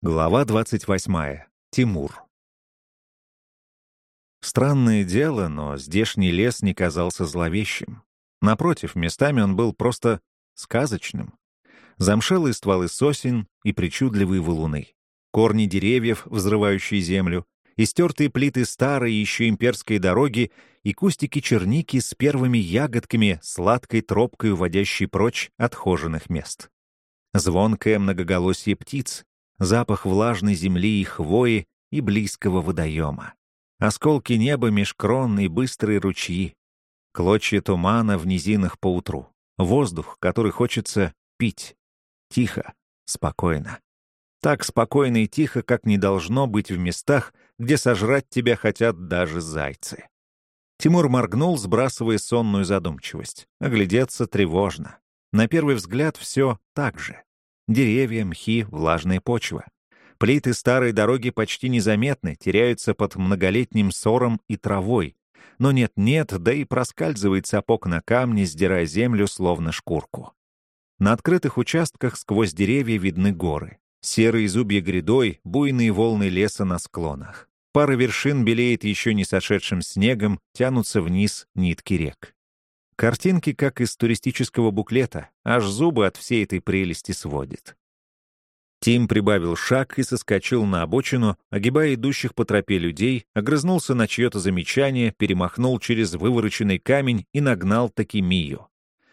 Глава 28. Тимур. Странное дело, но здешний лес не казался зловещим. Напротив, местами он был просто сказочным. Замшелые стволы сосен и причудливые валуны. Корни деревьев, взрывающие землю, истертые плиты старой еще имперской дороги и кустики черники с первыми ягодками, сладкой тропкой, уводящей прочь отхоженных мест. Звонкое многоголосие птиц, запах влажной земли и хвои и близкого водоема. Осколки неба меж крон и быстрые ручьи. Клочья тумана в низинах поутру. Воздух, который хочется пить. Тихо, спокойно. Так спокойно и тихо, как не должно быть в местах, где сожрать тебя хотят даже зайцы. Тимур моргнул, сбрасывая сонную задумчивость. Оглядеться тревожно. На первый взгляд все так же. Деревья, мхи, влажная почва. Плиты старой дороги почти незаметны, теряются под многолетним сором и травой. Но нет-нет, да и проскальзывает сапог на камне, сдирая землю, словно шкурку. На открытых участках сквозь деревья видны горы. Серые зубья грядой, буйные волны леса на склонах. Пара вершин белеет еще не сошедшим снегом, тянутся вниз нитки рек. Картинки, как из туристического буклета, аж зубы от всей этой прелести сводит. Тим прибавил шаг и соскочил на обочину, огибая идущих по тропе людей, огрызнулся на чье-то замечание, перемахнул через вывороченный камень и нагнал таки Мию.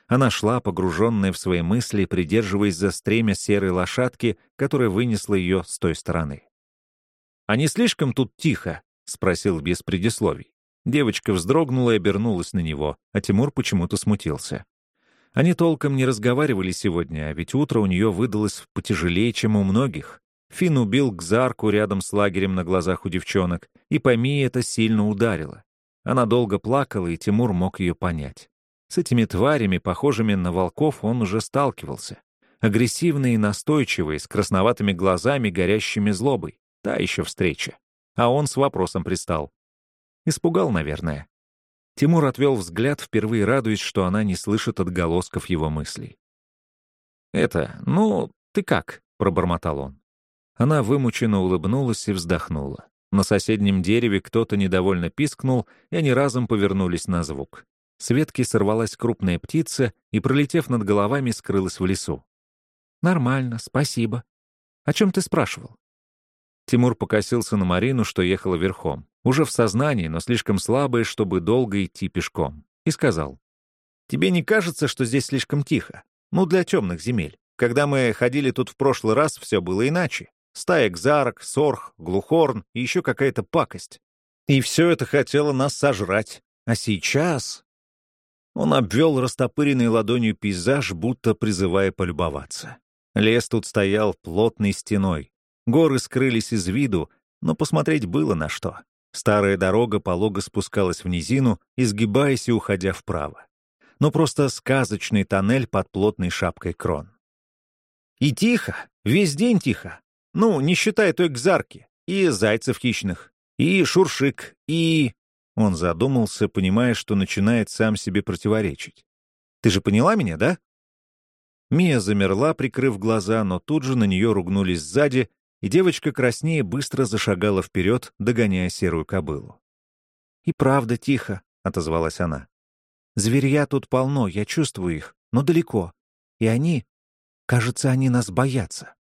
Она шла, погруженная в свои мысли, придерживаясь за стремя серой лошадки, которая вынесла ее с той стороны. «А не слишком тут тихо?» — спросил без предисловий. Девочка вздрогнула и обернулась на него, а Тимур почему-то смутился. Они толком не разговаривали сегодня, а ведь утро у нее выдалось потяжелее, чем у многих. Фин убил Гзарку рядом с лагерем на глазах у девчонок, и по Мии это сильно ударило. Она долго плакала, и Тимур мог ее понять. С этими тварями, похожими на волков, он уже сталкивался. Агрессивные и настойчивые, с красноватыми глазами, горящими злобой. Та еще встреча. А он с вопросом пристал. Испугал, наверное. Тимур отвел взгляд, впервые радуясь, что она не слышит отголосков его мыслей. «Это, ну, ты как?» — пробормотал он. Она вымученно улыбнулась и вздохнула. На соседнем дереве кто-то недовольно пискнул, и они разом повернулись на звук. С ветки сорвалась крупная птица и, пролетев над головами, скрылась в лесу. «Нормально, спасибо. О чем ты спрашивал?» Тимур покосился на Марину, что ехала верхом. Уже в сознании, но слишком слабая, чтобы долго идти пешком. И сказал. «Тебе не кажется, что здесь слишком тихо? Ну, для темных земель. Когда мы ходили тут в прошлый раз, все было иначе. Стая кзарок, сорх, глухорн и еще какая-то пакость. И все это хотело нас сожрать. А сейчас...» Он обвел растопыренной ладонью пейзаж, будто призывая полюбоваться. Лес тут стоял плотной стеной, Горы скрылись из виду, но посмотреть было на что. Старая дорога полого спускалась в низину, изгибаясь и уходя вправо. Но просто сказочный тоннель под плотной шапкой крон. И тихо, весь день тихо. Ну, не считая той гзарки, и зайцев хищных, и шуршик, и... Он задумался, понимая, что начинает сам себе противоречить. «Ты же поняла меня, да?» Мия замерла, прикрыв глаза, но тут же на нее ругнулись сзади, и девочка краснее быстро зашагала вперед, догоняя серую кобылу. «И правда тихо», — отозвалась она. «Зверья тут полно, я чувствую их, но далеко. И они... Кажется, они нас боятся».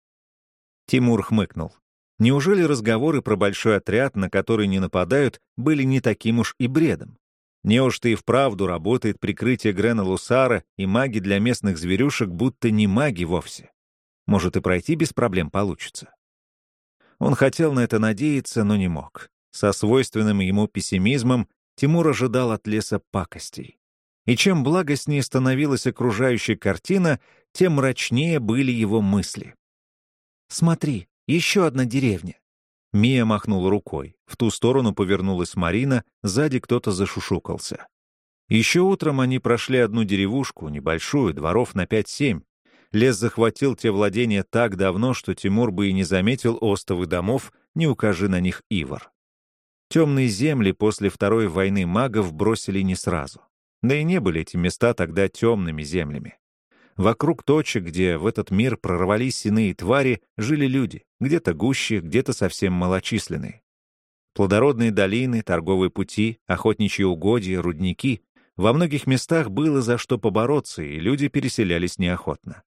Тимур хмыкнул. Неужели разговоры про большой отряд, на который не нападают, были не таким уж и бредом? Неужто и вправду работает прикрытие Грена Лусара, и маги для местных зверюшек будто не маги вовсе? Может, и пройти без проблем получится. Он хотел на это надеяться, но не мог. Со свойственным ему пессимизмом Тимур ожидал от леса пакостей. И чем благостнее становилась окружающая картина, тем мрачнее были его мысли. «Смотри, еще одна деревня». Мия махнула рукой. В ту сторону повернулась Марина, сзади кто-то зашушукался. Еще утром они прошли одну деревушку, небольшую, дворов на пять-семь, Лес захватил те владения так давно, что Тимур бы и не заметил остовы домов, не укажи на них Ивар. Темные земли после Второй войны магов бросили не сразу. Да и не были эти места тогда темными землями. Вокруг точек, где в этот мир прорвались иные твари, жили люди, где-то гуще, где-то совсем малочисленные. Плодородные долины, торговые пути, охотничьи угодья, рудники — во многих местах было за что побороться, и люди переселялись неохотно.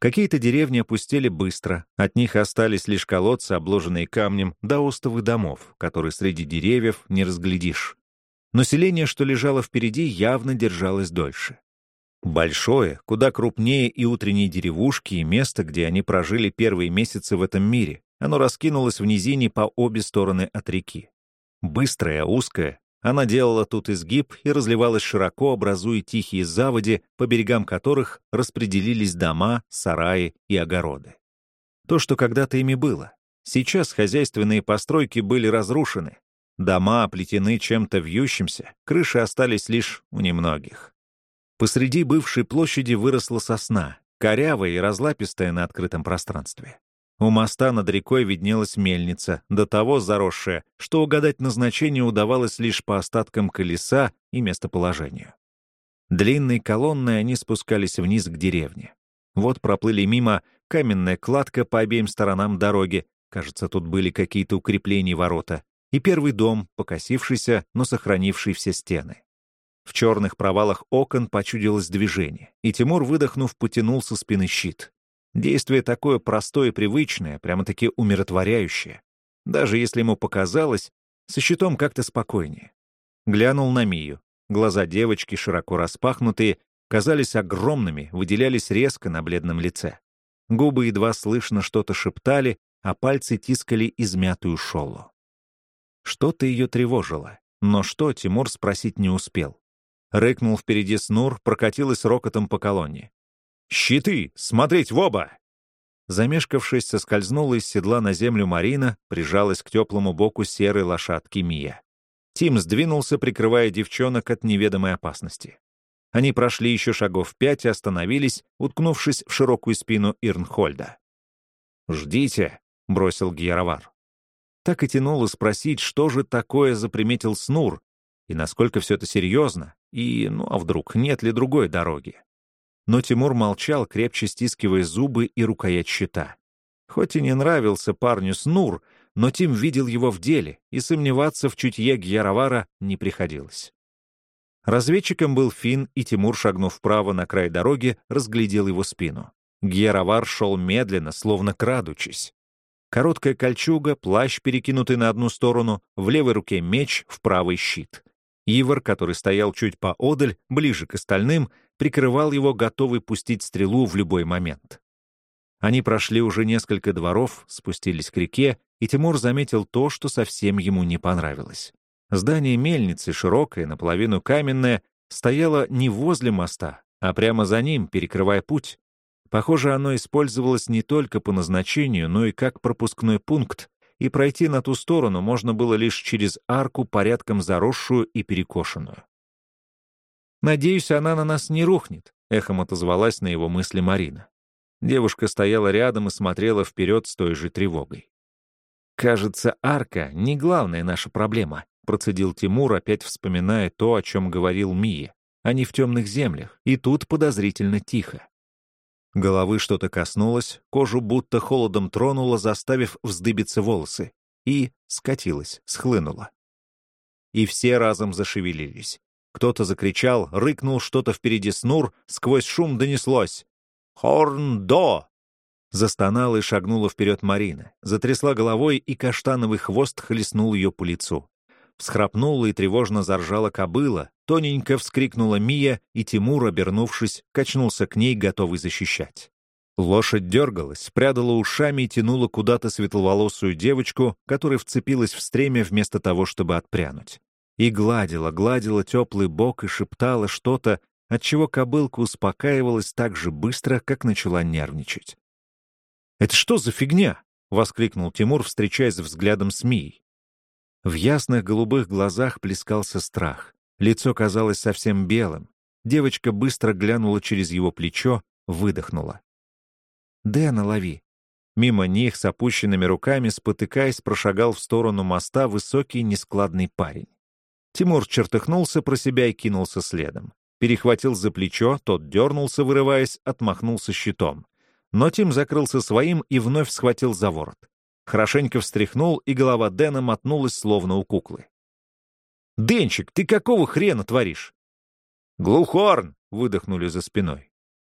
Какие-то деревни опустели быстро, от них остались лишь колодцы, обложенные камнем, да остовы домов, которые среди деревьев не разглядишь. Но селение, что лежало впереди, явно держалось дольше. Большое, куда крупнее и утренней деревушки, и место, где они прожили первые месяцы в этом мире. Оно раскинулось в низине по обе стороны от реки. Быстрое, узкое, она делала тут изгиб и разливалась широко, образуя тихие заводи, по берегам которых распределились дома, сараи и огороды. То, что когда-то ими было. Сейчас хозяйственные постройки были разрушены. Дома оплетены чем-то вьющимся, крыши остались лишь у немногих. Посреди бывшей площади выросла сосна, корявая и разлапистая на открытом пространстве. У моста над рекой виднелась мельница, до того заросшая, что угадать назначение удавалось лишь по остаткам колеса и местоположению. Длинной колонной они спускались вниз к деревне. Вот проплыли мимо каменная кладка по обеим сторонам дороги, кажется, тут были какие-то укрепления ворота, и первый дом, покосившийся, но сохранивший все стены. В черных провалах окон почудилось движение, и Тимур, выдохнув, потянул со спины щит. Действие такое простое и привычное, прямо-таки умиротворяющее. Даже если ему показалось, со щитом как-то спокойнее. Глянул на Мию. Глаза девочки, широко распахнутые, казались огромными, выделялись резко на бледном лице. Губы едва слышно что-то шептали, а пальцы тискали измятую шолу. Что-то ее тревожило, но что, Тимур спросить не успел. Рыкнул впереди снур, прокатилась рокотом по колонне. «Щиты! Смотреть в оба!» Замешкавшись, соскользнула из седла на землю Марина, прижалась к теплому боку серой лошадки Мия. Тим сдвинулся, прикрывая девчонок от неведомой опасности. Они прошли еще шагов пять и остановились, уткнувшись в широкую спину Ирнхольда. «Ждите», — бросил Гьяровар. Так и тянуло спросить, что же такое заприметил Снур, и насколько все это серьезно, и, ну а вдруг, нет ли другой дороги? Но Тимур молчал, крепче стискивая зубы и рукоять щита. Хоть и не нравился парню Снур, но Тим видел его в деле, и сомневаться в чутье Гьяровара не приходилось. Разведчиком был Фин, и Тимур, шагнув вправо на край дороги, разглядел его спину. Гьяровар шел медленно, словно крадучись. Короткая кольчуга, плащ, перекинутый на одну сторону, в левой руке меч, в правый щит. Ивар, который стоял чуть поодаль, ближе к остальным, прикрывал его, готовый пустить стрелу в любой момент. Они прошли уже несколько дворов, спустились к реке, и Тимур заметил то, что совсем ему не понравилось. Здание мельницы, широкое, наполовину каменное, стояло не возле моста, а прямо за ним, перекрывая путь. Похоже, оно использовалось не только по назначению, но и как пропускной пункт, и пройти на ту сторону можно было лишь через арку, порядком заросшую и перекошенную. «Надеюсь, она на нас не рухнет», — эхом отозвалась на его мысли Марина. Девушка стояла рядом и смотрела вперед с той же тревогой. «Кажется, арка — не главная наша проблема», — процедил Тимур, опять вспоминая то, о чем говорил Мия. Они в темных землях, и тут подозрительно тихо. Головы что-то коснулось, кожу будто холодом тронуло, заставив вздыбиться волосы, и скатилась, схлынула. И все разом зашевелились. Кто-то закричал, рыкнул что-то впереди снур, сквозь шум донеслось. «Хорн-до!» Застонала и шагнула вперед Марина, затрясла головой, и каштановый хвост хлестнул ее по лицу. Всхрапнула и тревожно заржала кобыла, тоненько вскрикнула Мия, и Тимур, обернувшись, качнулся к ней, готовый защищать. Лошадь дергалась, прядала ушами и тянула куда-то светловолосую девочку, которая вцепилась в стремя вместо того, чтобы отпрянуть и гладила, гладила теплый бок и шептала что-то, отчего кобылка успокаивалась так же быстро, как начала нервничать. «Это что за фигня?» — воскликнул Тимур, встречаясь взглядом с Мией. В ясных голубых глазах плескался страх. Лицо казалось совсем белым. Девочка быстро глянула через его плечо, выдохнула. «Дэна лови». Мимо них с опущенными руками, спотыкаясь, прошагал в сторону моста высокий нескладный парень. Тимур чертыхнулся про себя и кинулся следом. перехватил за плечо, тот дернулся, вырываясь, отмахнулся щитом. Но Тим закрылся своим и вновь схватил за ворот. Хорошенько встряхнул, и голова Дэна мотнулась, словно у куклы. «Денчик, ты какого хрена творишь?» «Глухорн!» — выдохнули за спиной.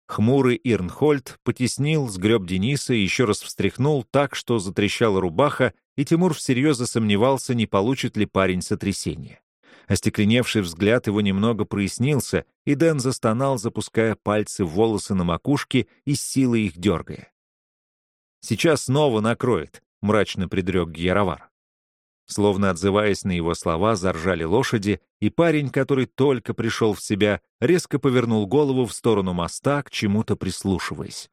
Хмурый Ирнхольд потеснил, сгреб Дениса и еще раз встряхнул так, что затрещала рубаха, и Тимур всерьез засомневался, не получит ли парень сотрясение. Остекленевший взгляд его немного прояснился, и Дэн застонал, запуская пальцы в волосы на макушке и силой их дергая. «Сейчас снова накроет», — мрачно предрек Гьяровар. Словно отзываясь на его слова, заржали лошади, и парень, который только пришел в себя, резко повернул голову в сторону моста, к чему-то прислушиваясь.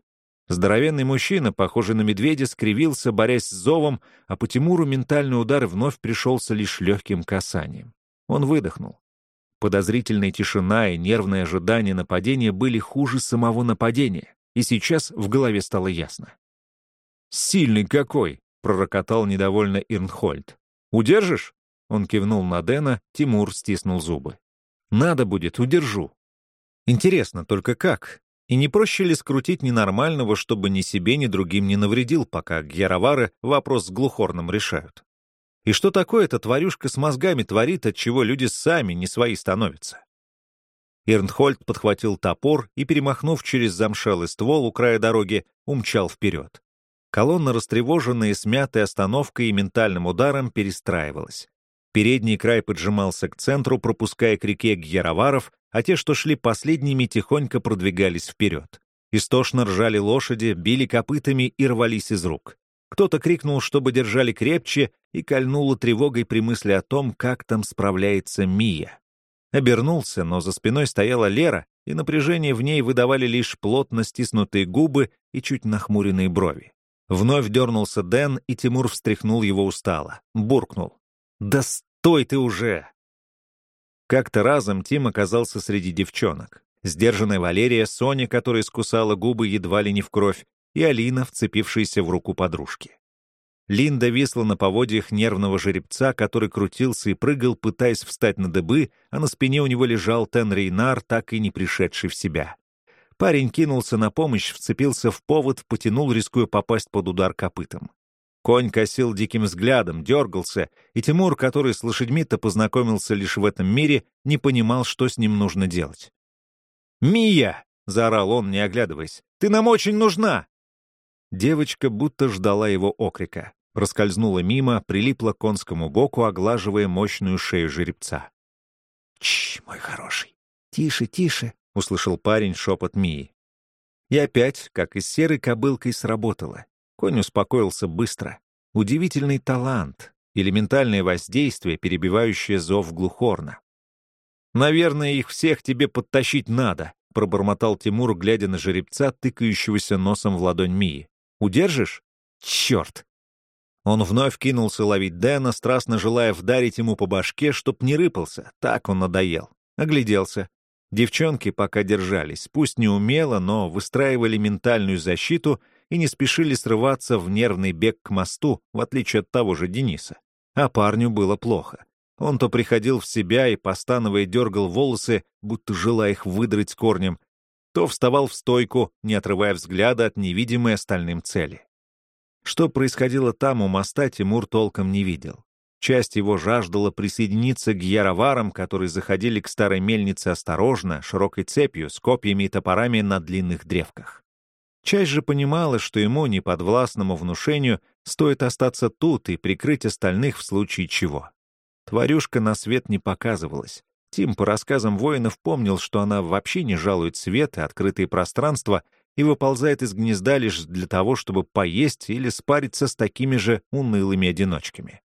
Здоровенный мужчина, похожий на медведя, скривился, борясь с зовом, а по Тимуру ментальный удар вновь пришелся лишь легким касанием. Он выдохнул. Подозрительная тишина и нервное ожидание нападения были хуже самого нападения, и сейчас в голове стало ясно. «Сильный какой!» — пророкотал недовольно Ирнхольд. «Удержишь?» Он кивнул на Дэна, Тимур стиснул зубы. «Надо будет, удержу». Интересно, только как? И не проще ли скрутить ненормального, чтобы ни себе, ни другим не навредил, пока Гьяровары вопрос с глухорным решают? И что такое эта тварюшка с мозгами творит, от чего люди сами не свои становятся? Ирнхольд подхватил топор и, перемахнув через замшелый ствол у края дороги, умчал вперед. Колонна, растревоженная, смятой остановкой и ментальным ударом, перестраивалась. Передний край поджимался к центру, пропуская к реке Гьяроваров, а те, что шли последними, тихонько продвигались вперед. Истошно ржали лошади, били копытами и рвались из рук. Кто-то крикнул, чтобы держали крепче, и кольнуло тревогой при мысли о том, как там справляется Мия. Обернулся, но за спиной стояла Лера, и напряжение в ней выдавали лишь плотно стиснутые губы и чуть нахмуренные брови. Вновь дернулся Дэн, и Тимур встряхнул его устало. Буркнул. «Да стой ты уже!» Как-то разом Тим оказался среди девчонок. Сдержанная Валерия, Соня, которая скусала губы едва ли не в кровь, и Алина, вцепившаяся в руку подружки. Линда висла на поводьях нервного жеребца, который крутился и прыгал, пытаясь встать на дыбы, а на спине у него лежал Тен Рейнар, так и не пришедший в себя. Парень кинулся на помощь, вцепился в повод, потянул, рискуя попасть под удар копытом. Конь косил диким взглядом, дергался, и Тимур, который с лошадьми-то познакомился лишь в этом мире, не понимал, что с ним нужно делать. «Мия!» — заорал он, не оглядываясь. «Ты нам очень нужна!» Девочка будто ждала его окрика. Проскользнула мимо, прилипла к конскому боку, оглаживая мощную шею жеребца. «Чш, мой хороший! Тише, тише!» — услышал парень шепот Мии. И опять, как и с серой кобылкой, сработало. Конь успокоился быстро. Удивительный талант, элементальное воздействие, перебивающее зов глухорна. «Наверное, их всех тебе подтащить надо», — пробормотал Тимур, глядя на жеребца, тыкающегося носом в ладонь Мии. «Удержишь? Черт!» Он вновь кинулся ловить Дэна, страстно желая вдарить ему по башке, чтоб не рыпался. Так он надоел. Огляделся. Девчонки пока держались, пусть не умело, но выстраивали ментальную защиту и не спешили срываться в нервный бег к мосту, в отличие от того же Дениса. А парню было плохо. Он то приходил в себя и, постановая, дергал волосы, будто желая их выдрать корнем, то вставал в стойку, не отрывая взгляда от невидимой остальным цели. Что происходило там у моста, Тимур толком не видел. Часть его жаждала присоединиться к яроварам, которые заходили к старой мельнице осторожно, широкой цепью, с копьями и топорами на длинных древках. Часть же понимала, что ему, неподвластному внушению, стоит остаться тут и прикрыть остальных в случае чего. Тварюшка на свет не показывалась. Тим по рассказам воинов помнил, что она вообще не жалует свет и открытые пространства и выползает из гнезда лишь для того, чтобы поесть или спариться с такими же унылыми одиночками.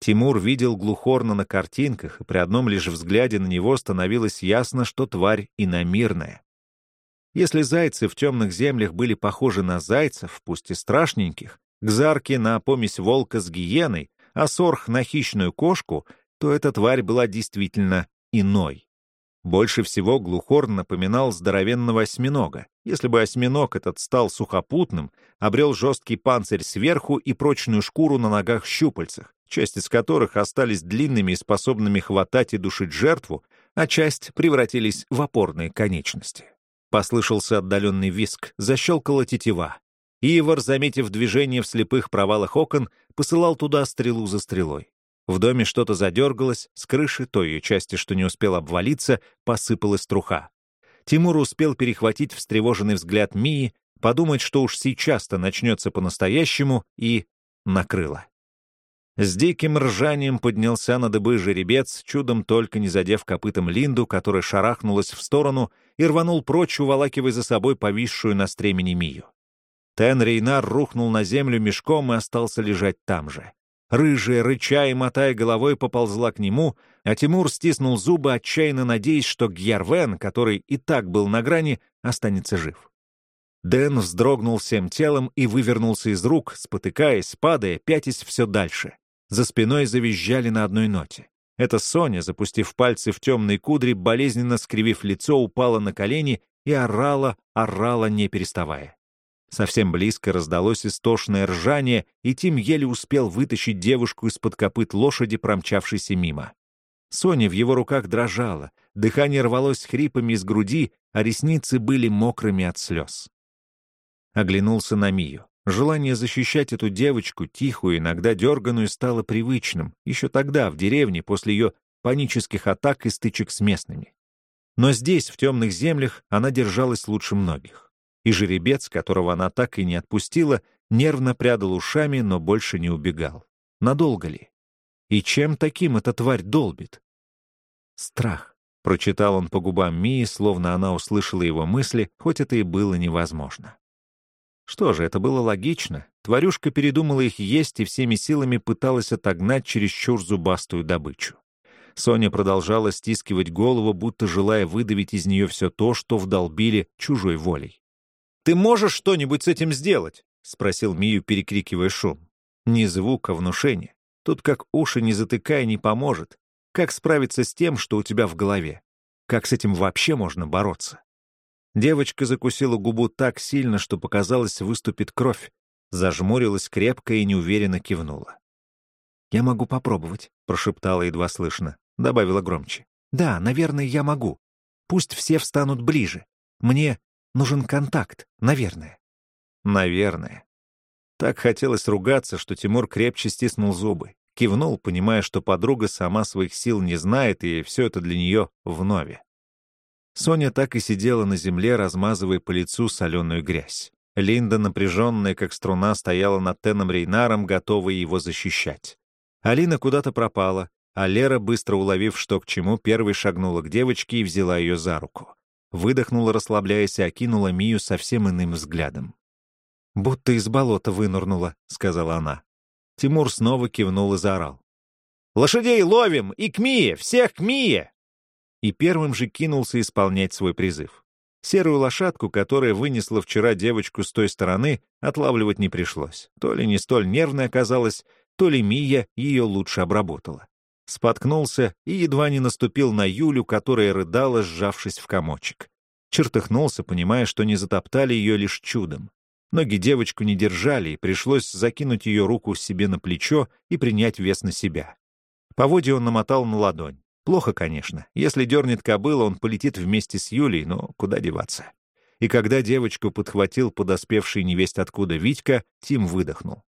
Тимур видел Глухорна на картинках, и при одном лишь взгляде на него становилось ясно, что тварь иномирная. Если зайцы в темных землях были похожи на зайцев, пусть и страшненьких, гзарки на помесь волка с гиеной, а сорх на хищную кошку, то эта тварь была действительно иной. Больше всего Глухорн напоминал здоровенного осьминога. Если бы осьминог этот стал сухопутным, обрел жесткий панцирь сверху и прочную шкуру на ногах-щупальцах, части из которых остались длинными и способными хватать и душить жертву, а часть превратились в опорные конечности. Послышался отдаленный виск, защелкала тетива. Ивар, заметив движение в слепых провалах окон, посылал туда стрелу за стрелой. В доме что-то задергалось, с крыши, той ее части, что не успел обвалиться, посыпалась труха. Тимур успел перехватить встревоженный взгляд Мии, подумать, что уж сейчас-то начнется по-настоящему, и накрыло. С диким ржанием поднялся на дыбы жеребец, чудом только не задев копытом Линду, которая шарахнулась в сторону и рванул прочь, уволакивая за собой повисшую на стремени Мию. Тен Рейнар рухнул на землю мешком и остался лежать там же. Рыжая, рыча и мотая головой, поползла к нему, а Тимур стиснул зубы, отчаянно надеясь, что Гьярвен, который и так был на грани, останется жив. Дэн вздрогнул всем телом и вывернулся из рук, спотыкаясь, падая, пятясь все дальше. За спиной завизжали на одной ноте. Это Соня, запустив пальцы в темные кудри, болезненно скривив лицо, упала на колени и орала, орала, не переставая. Совсем близко раздалось истошное ржание, и Тим еле успел вытащить девушку из-под копыт лошади, промчавшейся мимо. Соня в его руках дрожала, дыхание рвалось хрипами из груди, а ресницы были мокрыми от слез. Оглянулся на Мию. Желание защищать эту девочку, тихую, иногда дерганую, стало привычным, еще тогда, в деревне, после ее панических атак и стычек с местными. Но здесь, в темных землях, она держалась лучше многих. И жеребец, которого она так и не отпустила, нервно прядал ушами, но больше не убегал. Надолго ли? И чем таким эта тварь долбит? Страх. Прочитал он по губам Мии, словно она услышала его мысли, хоть это и было невозможно. Что же, это было логично. Тварюшка передумала их есть и всеми силами пыталась отогнать чересчур зубастую добычу. Соня продолжала стискивать голову, будто желая выдавить из нее все то, что вдолбили чужой волей. «Ты можешь что-нибудь с этим сделать?» — спросил Мию, перекрикивая шум. «Ни звука, внушения. Тут как уши не затыкая не поможет. Как справиться с тем, что у тебя в голове? Как с этим вообще можно бороться?» Девочка закусила губу так сильно, что показалось, выступит кровь. Зажмурилась крепко и неуверенно кивнула. «Я могу попробовать», — прошептала едва слышно. Добавила громче. «Да, наверное, я могу. Пусть все встанут ближе. Мне нужен контакт, наверное». «Наверное». Так хотелось ругаться, что Тимур крепче стиснул зубы. Кивнул, понимая, что подруга сама своих сил не знает, и все это для нее вновь. Соня так и сидела на земле, размазывая по лицу соленую грязь. Линда, напряженная, как струна, стояла над Теном Рейнаром, готовая его защищать. Алина куда-то пропала, а Лера, быстро уловив, что к чему, первой шагнула к девочке и взяла ее за руку. Выдохнула, расслабляясь, и окинула Мию совсем иным взглядом. «Будто из болота вынырнула», — сказала она. Тимур снова кивнул и заорал. «Лошадей ловим! И к Мие! Всех к Мие!» И первым же кинулся исполнять свой призыв. Серую лошадку, которая вынесла вчера девочку с той стороны, отлавливать не пришлось. То ли не столь нервной оказалась, то ли Мия ее лучше обработала. Споткнулся и едва не наступил на Юлю, которая рыдала, сжавшись в комочек. Чертыхнулся, понимая, что не затоптали ее лишь чудом. Ноги девочку не держали, и пришлось закинуть ее руку себе на плечо и принять вес на себя. Поводья он намотал на ладонь. Плохо, конечно. Если дернет кобыла, он полетит вместе с Юлей, но куда деваться? И когда девочку подхватил подоспевший невесть откуда Витька, Тим выдохнул.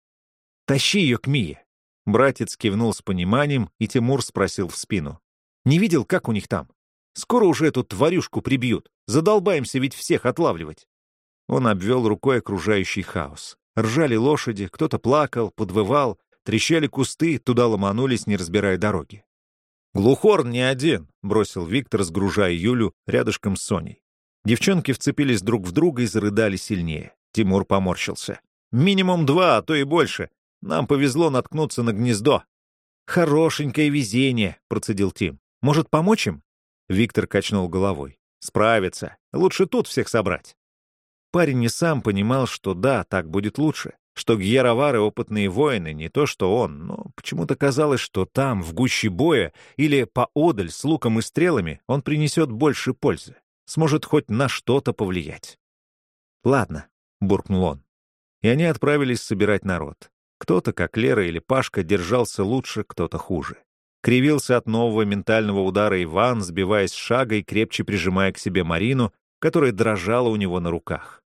«Тащи ее к Мие!» Братец кивнул с пониманием, и Тимур спросил в спину. «Не видел, как у них там? Скоро уже эту тварюшку прибьют. Задолбаемся ведь всех отлавливать!» Он обвел рукой окружающий хаос. Ржали лошади, кто-то плакал, подвывал, трещали кусты, туда ломанулись, не разбирая дороги. «Глухор не один», — бросил Виктор, сгружая Юлю рядышком с Соней. Девчонки вцепились друг в друга и зарыдали сильнее. Тимур поморщился. «Минимум два, а то и больше. Нам повезло наткнуться на гнездо». «Хорошенькое везение», — процедил Тим. «Может, помочь им?» Виктор качнул головой. «Справится. Лучше тут всех собрать». Парень не сам понимал, что да, так будет лучше что гьеровары — опытные воины, не то что он, но почему-то казалось, что там, в гуще боя или поодаль с луком и стрелами, он принесет больше пользы, сможет хоть на что-то повлиять. «Ладно», — буркнул он. И они отправились собирать народ. Кто-то, как Лера или Пашка, держался лучше, кто-то хуже. Кривился от нового ментального удара Иван, сбиваясь с шага и крепче прижимая к себе Марину, которая дрожала у него на руках.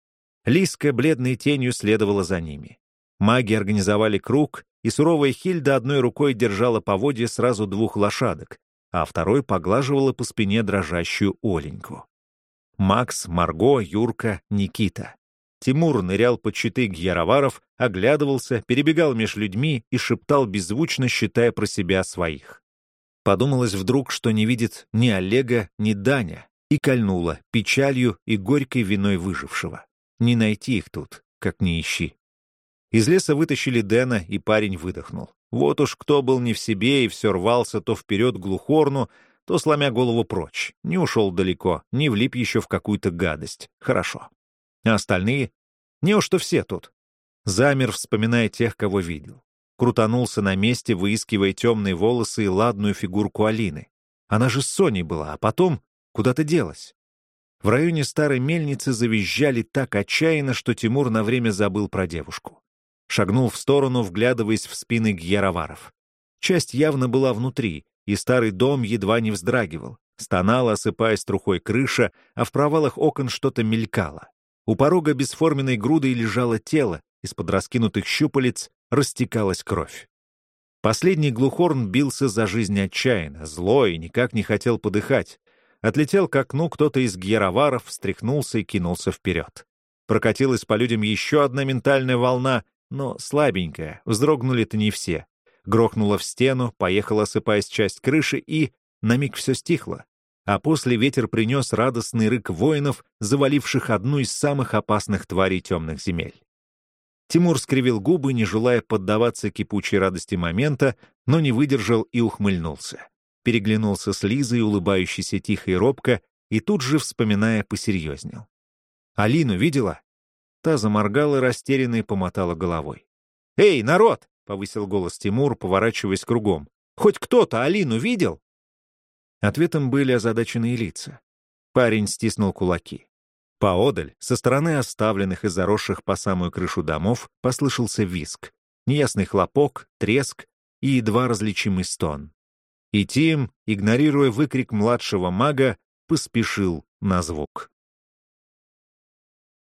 Лиска бледной тенью следовала за ними. Маги организовали круг, и суровая Хильда одной рукой держала поводья сразу двух лошадок, а второй поглаживала по спине дрожащую Оленьку. Макс, Марго, Юрка, Никита. Тимур нырял под щиты гьяроваров, оглядывался, перебегал меж людьми и шептал беззвучно, считая про себя своих. Подумалось вдруг, что не видит ни Олега, ни Даня, и кольнула печалью и горькой виной выжившего. Не найти их тут, как ни ищи. Из леса вытащили Дэна, и парень выдохнул. Вот уж кто был не в себе и все рвался то вперед глухорну, то, сломя голову прочь. Не ушел далеко, не влип еще в какую-то гадость. Хорошо. А остальные? Неужто все тут? Замер, вспоминая тех, кого видел. Крутанулся на месте, выискивая темные волосы и ладную фигурку Алины. Она же с Соней была, а потом куда-то делась. В районе старой мельницы завизжали так отчаянно, что Тимур на время забыл про девушку. Шагнул в сторону, вглядываясь в спины гьяроваров. Часть явно была внутри, и старый дом едва не вздрагивал. Стонала, осыпаясь трухой крыша, а в провалах окон что-то мелькало. У порога бесформенной грудой лежало тело, из-под раскинутых щупалец растекалась кровь. Последний глухорн бился за жизнь отчаянно, злой никак не хотел подыхать. Отлетел к окну кто-то из гьяроваров, встряхнулся и кинулся вперед. Прокатилась по людям еще одна ментальная волна, но слабенькая, вздрогнули-то не все. Грохнула в стену, поехала, осыпаясь часть крыши, и на миг все стихло. А после ветер принес радостный рык воинов, заваливших одну из самых опасных тварей темных земель. Тимур скривил губы, не желая поддаваться кипучей радости момента, но не выдержал и ухмыльнулся. Переглянулся с Лизой, улыбающейся тихо и робко, и тут же, вспоминая, посерьезнел. «Алину видела?» Та заморгала и растерянно помотала головой. «Эй, народ!» — повысил голос Тимур, поворачиваясь кругом. «Хоть кто-то Алину видел?» Ответом были озадаченные лица. Парень стиснул кулаки. Поодаль, со стороны оставленных и заросших по самую крышу домов, послышался виск, неясный хлопок, треск и едва различимый стон. И Тим, игнорируя выкрик младшего мага, поспешил на звук.